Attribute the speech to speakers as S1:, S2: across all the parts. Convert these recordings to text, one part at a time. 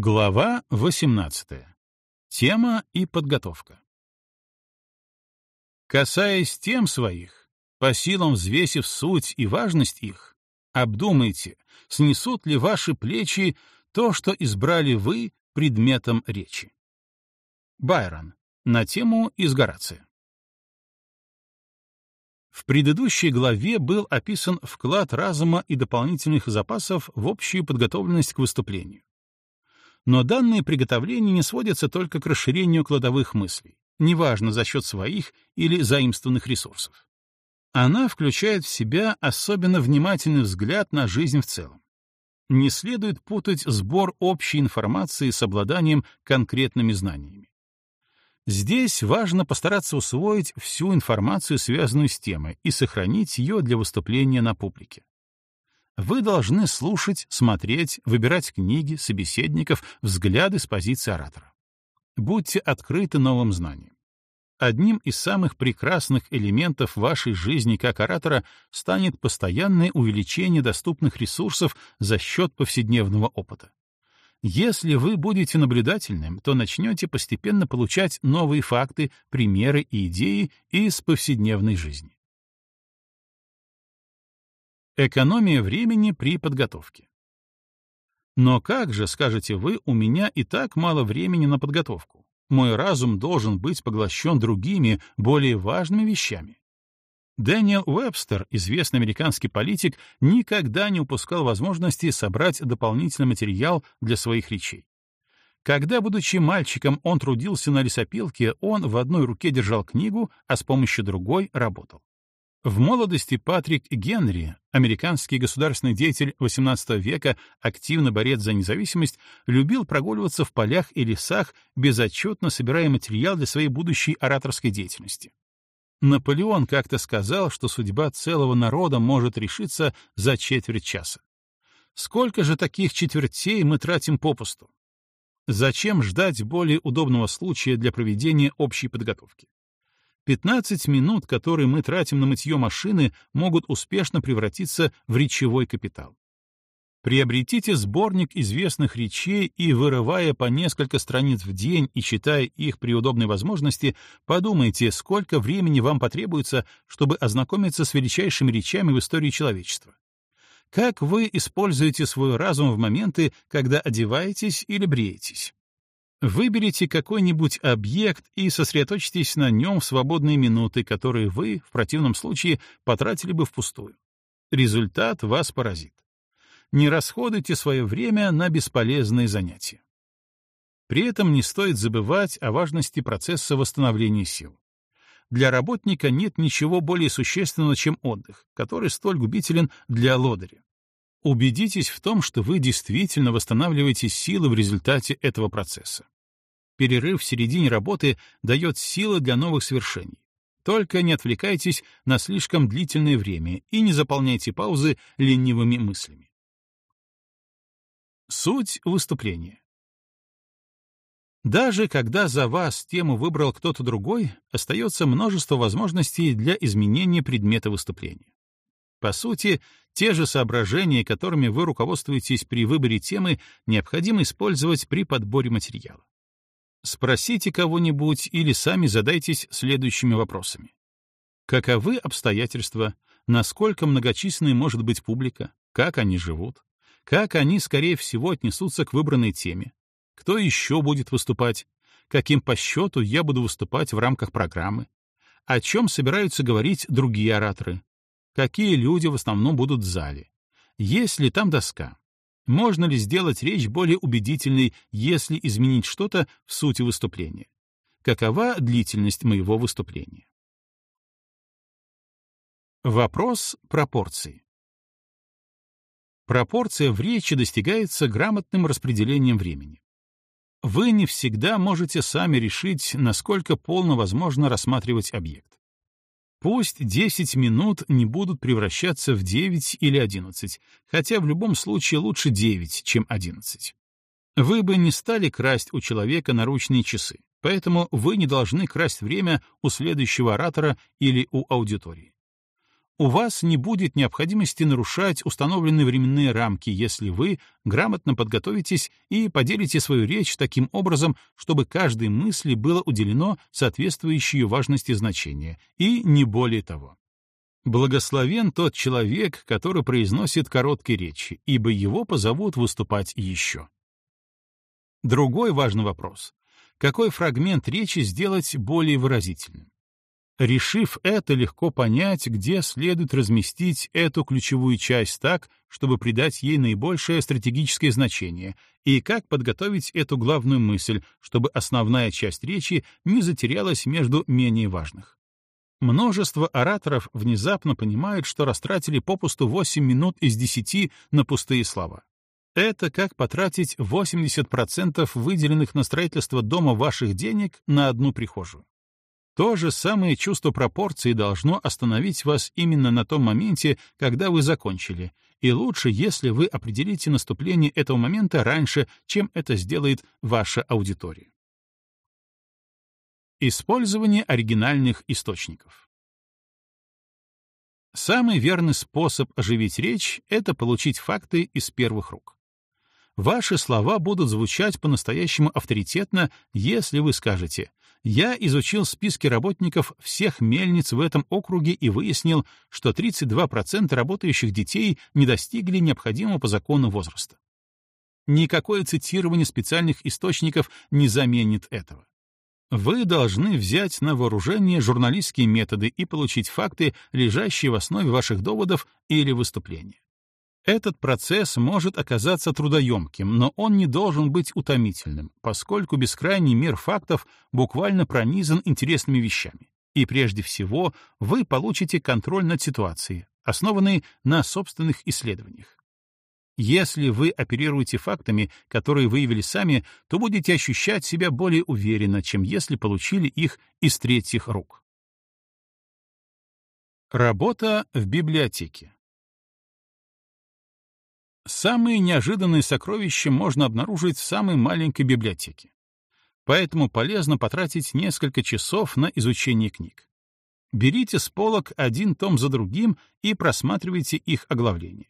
S1: Глава 18. Тема и подготовка. Касаясь тем своих, по силам взвесив суть и важность их, обдумайте, снесут ли ваши плечи то, что избрали вы предметом речи. Байрон. На тему из. В предыдущей главе был описан вклад разума и дополнительных запасов в общую подготовленность к выступлению. Но данные приготовления не сводятся только к расширению кладовых мыслей, неважно за счет своих или заимствованных ресурсов. Она включает в себя особенно внимательный взгляд на жизнь в целом. Не следует путать сбор общей информации с обладанием конкретными знаниями. Здесь важно постараться усвоить всю информацию, связанную с темой, и сохранить ее для выступления на публике. Вы должны слушать, смотреть, выбирать книги, собеседников, взгляды с позиции оратора. Будьте открыты новым знаниям. Одним из самых прекрасных элементов вашей жизни как оратора станет постоянное увеличение доступных ресурсов за счет повседневного опыта. Если вы будете наблюдательным, то начнете постепенно получать новые факты, примеры и идеи из повседневной жизни. Экономия времени при подготовке. Но как же, скажете вы, у меня и так мало времени на подготовку? Мой разум должен быть поглощен другими, более важными вещами. Дэниел Уэбстер, известный американский политик, никогда не упускал возможности собрать дополнительный материал для своих речей. Когда, будучи мальчиком, он трудился на лесопилке, он в одной руке держал книгу, а с помощью другой работал. В молодости Патрик Генри, американский государственный деятель XVIII века, активный борец за независимость, любил прогуливаться в полях и лесах, безотчетно собирая материал для своей будущей ораторской деятельности. Наполеон как-то сказал, что судьба целого народа может решиться за четверть часа. Сколько же таких четвертей мы тратим попусту? Зачем ждать более удобного случая для проведения общей подготовки? 15 минут, которые мы тратим на мытье машины, могут успешно превратиться в речевой капитал. Приобретите сборник известных речей и, вырывая по несколько страниц в день и читая их при удобной возможности, подумайте, сколько времени вам потребуется, чтобы ознакомиться с величайшими речами в истории человечества. Как вы используете свой разум в моменты, когда одеваетесь или бреетесь? Выберите какой-нибудь объект и сосредоточьтесь на нем в свободные минуты, которые вы, в противном случае, потратили бы впустую. Результат вас поразит. Не расходуйте свое время на бесполезные занятия. При этом не стоит забывать о важности процесса восстановления сил. Для работника нет ничего более существенного, чем отдых, который столь губителен для лодыря. Убедитесь в том, что вы действительно восстанавливаете силы в результате этого процесса. Перерыв в середине работы дает силы для новых свершений. Только не отвлекайтесь на слишком длительное время и не заполняйте паузы ленивыми мыслями. Суть выступления. Даже когда за вас тему выбрал кто-то другой, остается множество возможностей для изменения предмета выступления. По сути, те же соображения, которыми вы руководствуетесь при выборе темы, необходимо использовать при подборе материала. Спросите кого-нибудь или сами задайтесь следующими вопросами. Каковы обстоятельства, насколько многочисленной может быть публика, как они живут, как они, скорее всего, отнесутся к выбранной теме, кто еще будет выступать, каким по счету я буду выступать в рамках программы, о чем собираются говорить другие ораторы, какие люди в основном будут в зале, есть ли там доска, можно ли сделать речь более убедительной, если изменить что-то в сути выступления? Какова длительность моего выступления? Вопрос пропорции. Пропорция в речи достигается грамотным распределением времени. Вы не всегда можете сами решить, насколько полно возможно рассматривать объект. Пусть 10 минут не будут превращаться в 9 или 11, хотя в любом случае лучше 9, чем 11. Вы бы не стали красть у человека наручные часы, поэтому вы не должны красть время у следующего оратора или у аудитории. У вас не будет необходимости нарушать установленные временные рамки, если вы грамотно подготовитесь и поделите свою речь таким образом, чтобы каждой мысли было уделено соответствующее важности значение, и не более того. Благословен тот человек, который произносит короткие речи, ибо его позовут выступать еще. Другой важный вопрос. Какой фрагмент речи сделать более выразительным? Решив это, легко понять, где следует разместить эту ключевую часть так, чтобы придать ей наибольшее стратегическое значение, и как подготовить эту главную мысль, чтобы основная часть речи не затерялась между менее важных. Множество ораторов внезапно понимают, что растратили попусту 8 минут из 10 на пустые слова. Это как потратить 80% выделенных на строительство дома ваших денег на одну прихожую. То же самое чувство пропорции должно остановить вас именно на том моменте, когда вы закончили, и лучше, если вы определите наступление этого момента раньше, чем это сделает ваша аудитория. Использование оригинальных источников. Самый верный способ оживить речь — это получить факты из первых рук. Ваши слова будут звучать по-настоящему авторитетно, если вы скажете я изучил списки работников всех мельниц в этом округе и выяснил, что 32% работающих детей не достигли необходимого по закону возраста. Никакое цитирование специальных источников не заменит этого. Вы должны взять на вооружение журналистские методы и получить факты, лежащие в основе ваших доводов или выступления. Этот процесс может оказаться трудоемким, но он не должен быть утомительным, поскольку бескрайний мир фактов буквально пронизан интересными вещами. И прежде всего вы получите контроль над ситуацией, основанный на собственных исследованиях. Если вы оперируете фактами, которые выявили сами, то будете ощущать себя более уверенно, чем если получили их из третьих рук. Работа в библиотеке. Самые неожиданные сокровища можно обнаружить в самой маленькой библиотеке. Поэтому полезно потратить несколько часов на изучение книг. Берите с полок один том за другим и просматривайте их оглавление.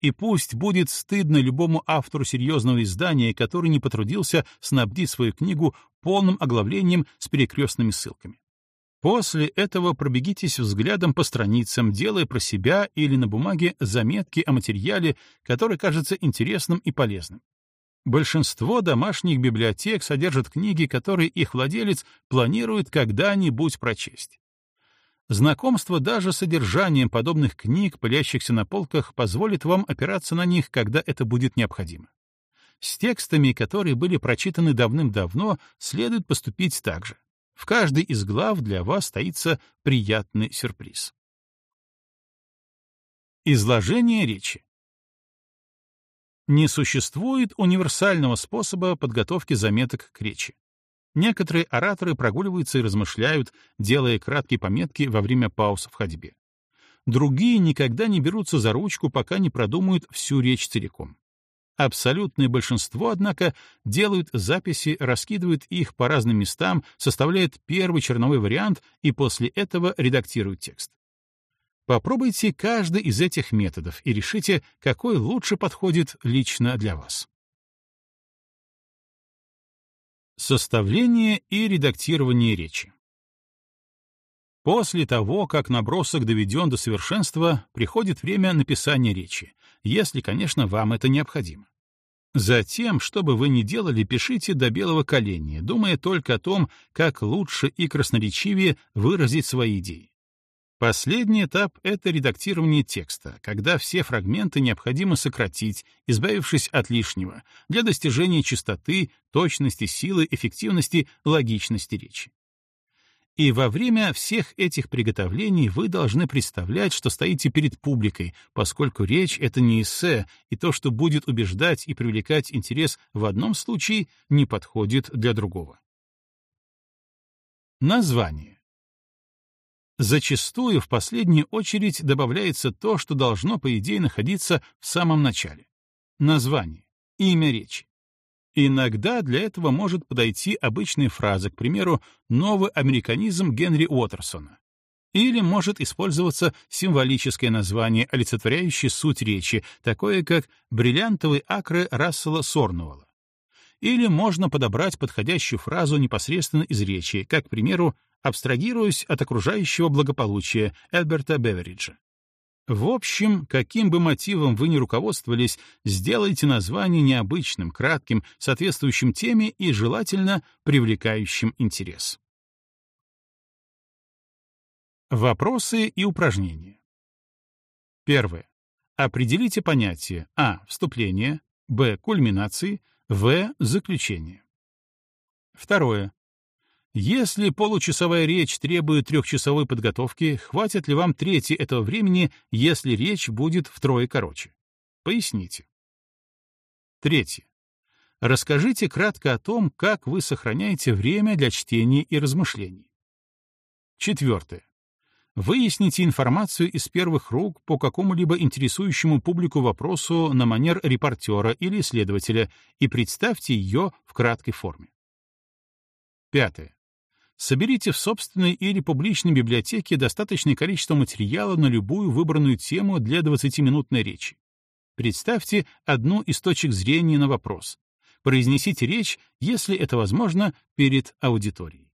S1: И пусть будет стыдно любому автору серьезного издания, который не потрудился снабдить свою книгу полным оглавлением с перекрестными ссылками. После этого пробегитесь взглядом по страницам, делая про себя или на бумаге заметки о материале, который кажется интересным и полезным. Большинство домашних библиотек содержат книги, которые их владелец планирует когда-нибудь прочесть. Знакомство даже с содержанием подобных книг, пылящихся на полках, позволит вам опираться на них, когда это будет необходимо. С текстами, которые были прочитаны давным-давно, следует поступить так же. В каждой из глав для вас таится приятный сюрприз. Изложение речи. Не существует универсального способа подготовки заметок к речи. Некоторые ораторы прогуливаются и размышляют, делая краткие пометки во время пауз в ходьбе. Другие никогда не берутся за ручку, пока не продумают всю речь целиком. Абсолютное большинство, однако, делают записи, раскидывают их по разным местам, составляют первый черновой вариант и после этого редактируют текст. Попробуйте каждый из этих методов и решите, какой лучше подходит лично для вас. Составление и редактирование речи. После того, как набросок доведен до совершенства, приходит время написания речи, если, конечно, вам это необходимо. Затем, что бы вы ни делали, пишите до белого коленя, думая только о том, как лучше и красноречивее выразить свои идеи. Последний этап — это редактирование текста, когда все фрагменты необходимо сократить, избавившись от лишнего, для достижения чистоты, точности, силы, эффективности, логичности речи. И во время всех этих приготовлений вы должны представлять, что стоите перед публикой, поскольку речь — это не эссе, и то, что будет убеждать и привлекать интерес в одном случае, не подходит для другого. Название. Зачастую в последнюю очередь добавляется то, что должно, по идее, находиться в самом начале. Название, имя речи. Иногда для этого может подойти обычная фраза, к примеру, «новый американизм Генри Уотерсона». Или может использоваться символическое название, олицетворяющее суть речи, такое как «бриллиантовые акры Рассела Сорнуэлла». Или можно подобрать подходящую фразу непосредственно из речи, как, к примеру, «абстрагируясь от окружающего благополучия» Элберта Бевериджа. В общем, каким бы мотивом вы ни руководствовались, сделайте название необычным, кратким, соответствующим теме и, желательно, привлекающим интерес. Вопросы и упражнения. Первое. Определите понятие А. Вступление, Б. Кульминации, В. Заключение. Второе. Если получасовая речь требует трехчасовой подготовки, хватит ли вам трети этого времени, если речь будет втрое короче? Поясните. Третье. Расскажите кратко о том, как вы сохраняете время для чтения и размышлений. Четвертое. Выясните информацию из первых рук по какому-либо интересующему публику вопросу на манер репортера или исследователя и представьте ее в краткой форме. Пятое. Соберите в собственной или публичной библиотеке достаточное количество материала на любую выбранную тему для 20-минутной речи. Представьте одну из точек зрения на вопрос. Произнесите речь, если это возможно, перед аудиторией.